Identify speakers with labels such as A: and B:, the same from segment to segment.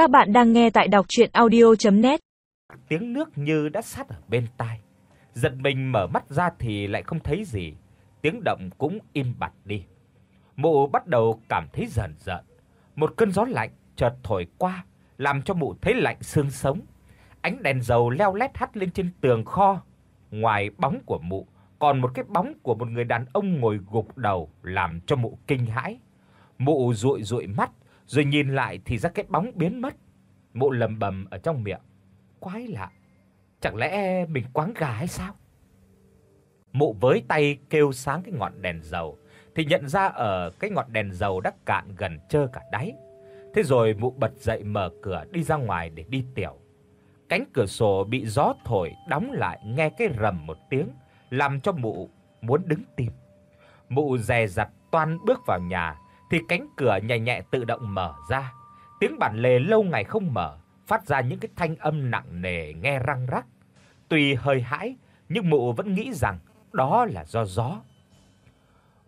A: Các bạn đang nghe tại đọc audio net
B: Tiếng nước như đã sát ở bên tai. Giật mình mở mắt ra thì lại không thấy gì, tiếng động cũng im bặt đi. Mụ bắt đầu cảm thấy dần rợn. Một cơn gió lạnh chợt thổi qua, làm cho mụ thấy lạnh xương sống. Ánh đèn dầu leo lét hắt lên trên tường kho. Ngoài bóng của mụ, còn một cái bóng của một người đàn ông ngồi gục đầu làm cho mụ kinh hãi. Mụ dụi dụi mắt, rồi nhìn lại thì ra cái bóng biến mất. Mụ lẩm bẩm ở trong miệng, quái lạ, chẳng lẽ mình quáng gà hay sao? Mụ với tay kêu sáng cái ngọn đèn dầu thì nhận ra ở cái ngọn đèn dầu đã cạn gần trơ cả đáy. Thế rồi mụ bật dậy mở cửa đi ra ngoài để đi tiểu. Cánh cửa sổ bị gió thổi đóng lại nghe cái rầm một tiếng, làm cho mụ muốn đứng tim. Mụ dè dặt toan bước vào nhà thì cánh cửa nhẹ nhẹ tự động mở ra. Tiếng bản lề lâu ngày không mở, phát ra những cái thanh âm nặng nề nghe răng rắc. Tuy hơi hãi, nhưng mụ vẫn nghĩ rằng đó là do gió.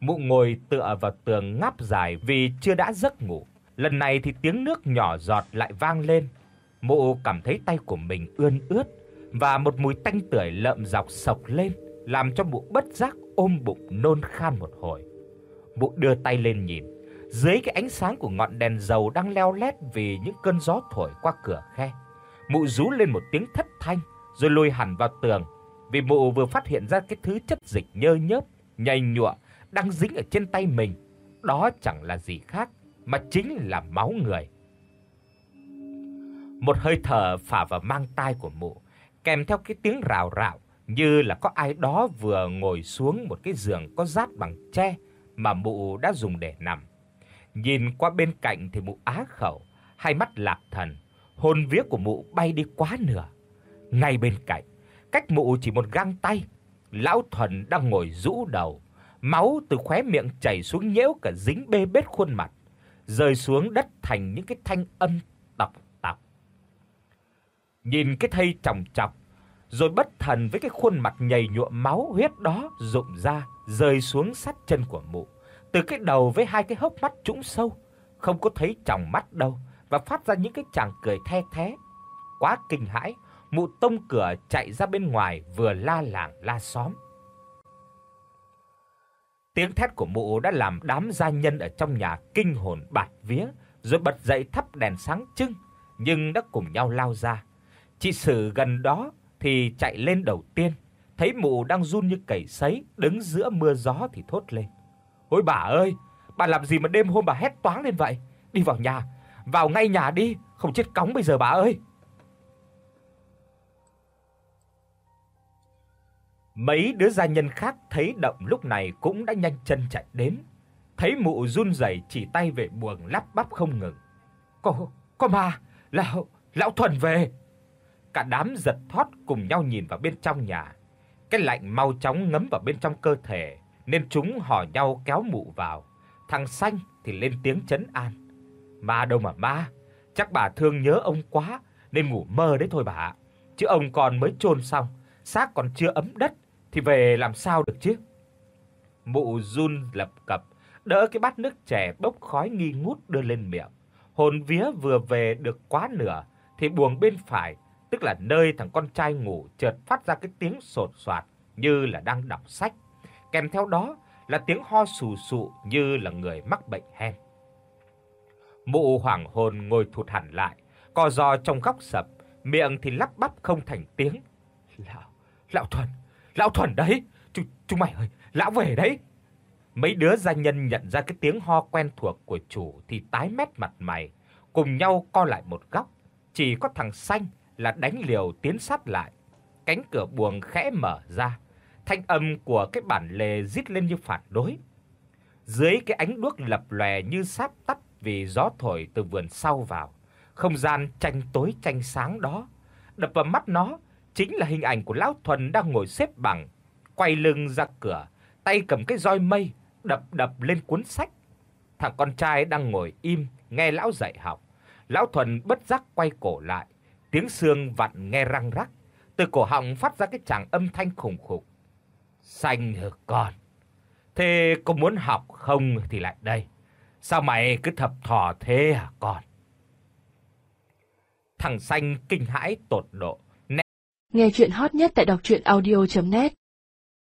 B: Mụ ngồi tựa vào tường ngáp dài vì chưa đã giấc ngủ. Lần này thì tiếng nước nhỏ giọt lại vang lên. Mụ cảm thấy tay của mình ươn ướt và một mùi tanh tưởi lợm dọc sộc lên, làm cho mụ bất giác ôm bụng nôn khan một hồi. Mụ đưa tay lên nhìn, dưới cái ánh sáng của ngọn đèn dầu đang leo lét vì những cơn gió thổi qua cửa khe. Mụ rú lên một tiếng thất thanh rồi lùi hẳn vào tường, vì mụ vừa phát hiện ra cái thứ chất dịch nhơ nhớp, nhầy nhụa đang dính ở trên tay mình. Đó chẳng là gì khác mà chính là máu người. Một hơi thở phả vào mang tai của mụ, kèm theo cái tiếng rào rạo như là có ai đó vừa ngồi xuống một cái giường có rát bằng tre mà mụ đã dùng để nằm. Nhìn qua bên cạnh thì mụ á khẩu, hai mắt lạc thần, hồn vía của mụ bay đi quá nửa. Ngay bên cạnh, cách mụ chỉ một gang tay, lão thuần đang ngồi rũ đầu, máu từ khóe miệng chảy xuống nhễu cả dính bê bết khuôn mặt, rơi xuống đất thành những cái thanh âm tọc tọc. Nhìn cái thây chồng chọc, rồi bất thần với cái khuôn mặt nhầy nhụa máu huyết đó rụng ra, rơi xuống sát chân của mụ từ cái đầu với hai cái hốc mắt trũng sâu, không có thấy tròng mắt đâu và phát ra những cái tràng cười the thé. Quá kinh hãi, mụ tông cửa chạy ra bên ngoài vừa la làng la xóm. Tiếng thét của mụ đã làm đám gia nhân ở trong nhà kinh hồn bạt vía, rồi bật dậy thắp đèn sáng trưng, nhưng đã cùng nhau lao ra. Chị Sử gần đó thì chạy lên đầu tiên, thấy mụ đang run như cầy sấy, đứng giữa mưa gió thì thốt lên: "Ôi bà ơi, bà làm gì mà đêm hôm bà hét toáng lên vậy? Đi vào nhà, vào ngay nhà đi, không chết cóng bây giờ bà ơi." Mấy đứa gia nhân khác thấy động lúc này cũng đã nhanh chân chạy đến, thấy mụ run rẩy chỉ tay về buồng lắp bắp không ngừng. có có ma, lão lão thuần về." Cả đám giật thót cùng nhau nhìn vào bên trong nhà. Cái lạnh mau chóng ngấm vào bên trong cơ thể, nên chúng hò nhau kéo mụ vào. Thằng xanh thì lên tiếng trấn an. "Ma đâu mà ma, chắc bà thương nhớ ông quá nên ngủ mơ đấy thôi bà Chứ ông còn mới chôn xong, xác còn chưa ấm đất thì về làm sao được chứ?" Mụ run lập cập, đỡ cái bát nước chè bốc khói nghi ngút đưa lên miệng. Hồn vía vừa về được quá nửa thì buồng bên phải, tức là nơi thằng con trai ngủ chợt phát ra cái tiếng sột soạt như là đang đọc sách kèm theo đó là tiếng ho sù sụ như là người mắc bệnh hen. Mụ hoảng hồn ngồi thụt hẳn lại, co ro trong góc sập, miệng thì lắp bắp không thành tiếng. "Lão, lão Thuần, lão Thuần đấy, chúng chúng mày ơi, lão về đấy." Mấy đứa gia nhân nhận ra cái tiếng ho quen thuộc của chủ thì tái mét mặt mày, cùng nhau co lại một góc, chỉ có thằng xanh là đánh liều tiến sát lại. Cánh cửa buồng khẽ mở ra, thanh âm của cái bản lề rít lên như phản đối. Dưới cái ánh đuốc lập lòe như sắp tắt vì gió thổi từ vườn sau vào, không gian tranh tối tranh sáng đó, đập vào mắt nó chính là hình ảnh của lão Thuần đang ngồi xếp bằng, quay lưng ra cửa, tay cầm cái roi mây đập đập lên cuốn sách. Thằng con trai đang ngồi im nghe lão dạy học. Lão Thuần bất giác quay cổ lại, tiếng xương vặn nghe răng rắc, từ cổ họng phát ra cái tràng âm thanh khủng khục. Xanh hả con? Thế có muốn học không thì lại đây. Sao mày cứ thập thò thế hả con? Thằng xanh kinh hãi tột độ.
C: Nghe truyện hot nhất tại doctruyenaudio.net